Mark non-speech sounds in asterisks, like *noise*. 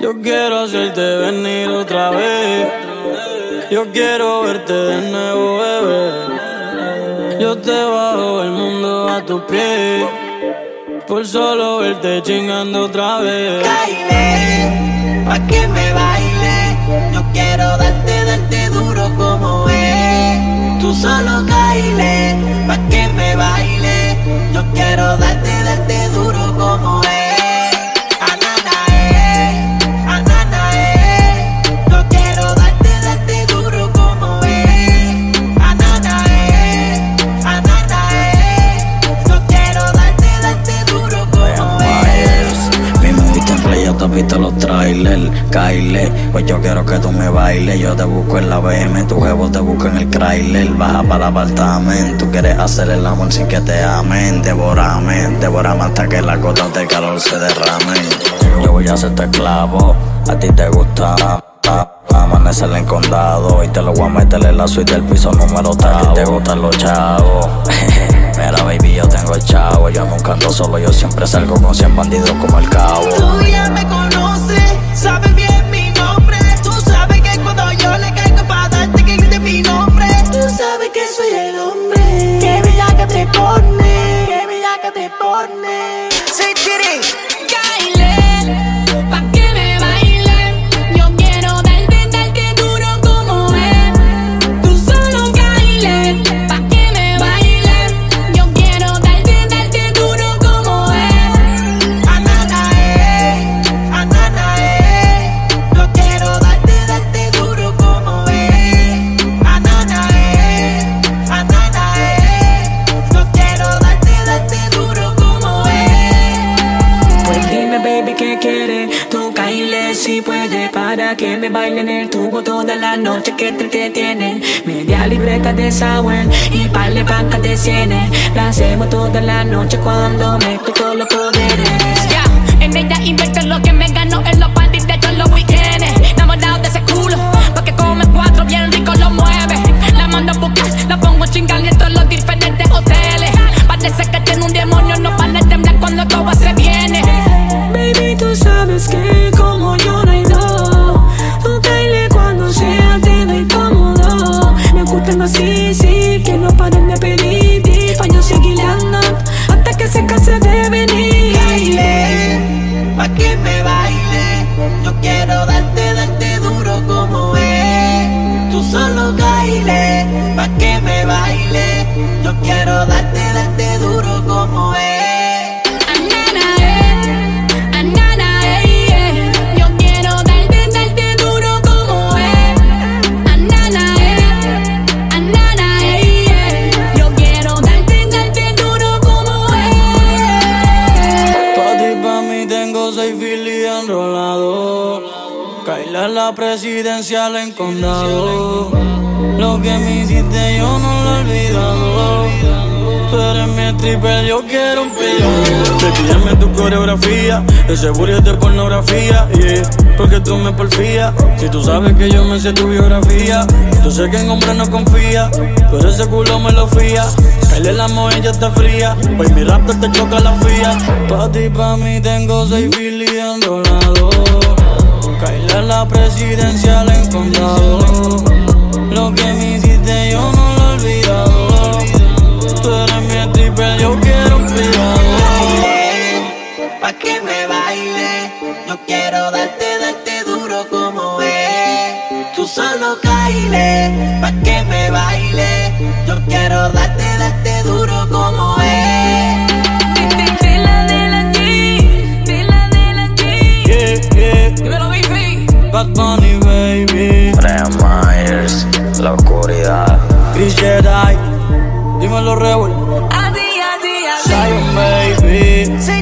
Yo quiero hacerte venir otra vez. Yo quiero verte de nuevo, bebé. Yo te bajo el mundo a tus pies. Por solo verte chingando otra vez. Baile, pa' que me baile. Yo quiero darte, darte duro como es. Tú solo baile, pa' que me baile. Yo quiero darte, darte duro como es. Kyle, pues yo quiero que tú me bailes. Yo te busco en la BM, tu jevo te busca en el trailer. Baja para el apartamento, tú quieres hacer el amor sin que te amen. Devórame, devórame hasta que las gotas de calor se derramen. Yo voy a hacerte esclavo, a ti te gusta. Amanecer en condado y te lo voy a meter en la suite del piso número 3. A ti te gustan los chavos. *laughs* Mira, baby, yo tengo el chavo. Yo nunca ando solo, yo siempre salgo con 100 bandidos como el cabo. Tú ya me conoces, sabes bien mi nombre. Tú sabes que cuando yo le caigo para darte que grite mi nombre. Tú sabes que soy el hombre. Qué bella que te pone, qué bella que te pone. Sí, chiri. que me baile en el tubo toda la noche que te tiene Media libreta de sour y par de de cienes. La hacemos toda la noche cuando me toco los poderes. Ya, en ella invierto lo que me ganó en los parties de todos los weekends. Enamorado de ese culo, porque come cuatro bien rico lo mueve. La mando a buscar, la pongo chingar en todos los diferentes hoteles. Parece que tiene un demonio, no para de temblar cuando todo me baile. Yo quiero darte, darte duro como es. Tú solo baile, pa' que me baile. Yo quiero darte, darte duro como es la presidencial en condado. Lo que me hiciste yo no lo he olvidado. Tú eres mi stripper, yo quiero un pillo. Tu coreografía, ese burro de pornografía, yeah. Porque tú me porfías, si tú sabes que yo me sé tu biografía. Yo sé que en hombre no confía, pero ese culo me lo fía. Caile la ya está fría, pues mi raptor te choca la fía. Pa' ti, pa' mí tengo seis enrolados. Caíle la presidencia en condado. Lo que me hiciste yo no lo he olvidado. Tú eres mi stripper, yo quiero un privado. Pa' que me baile, yo quiero darte, darte duro como es. Tú solo caile, pa' que me baile, yo quiero darte seguridad. Y Jedi, dímelo, Rebel. A ti, a ti, baby.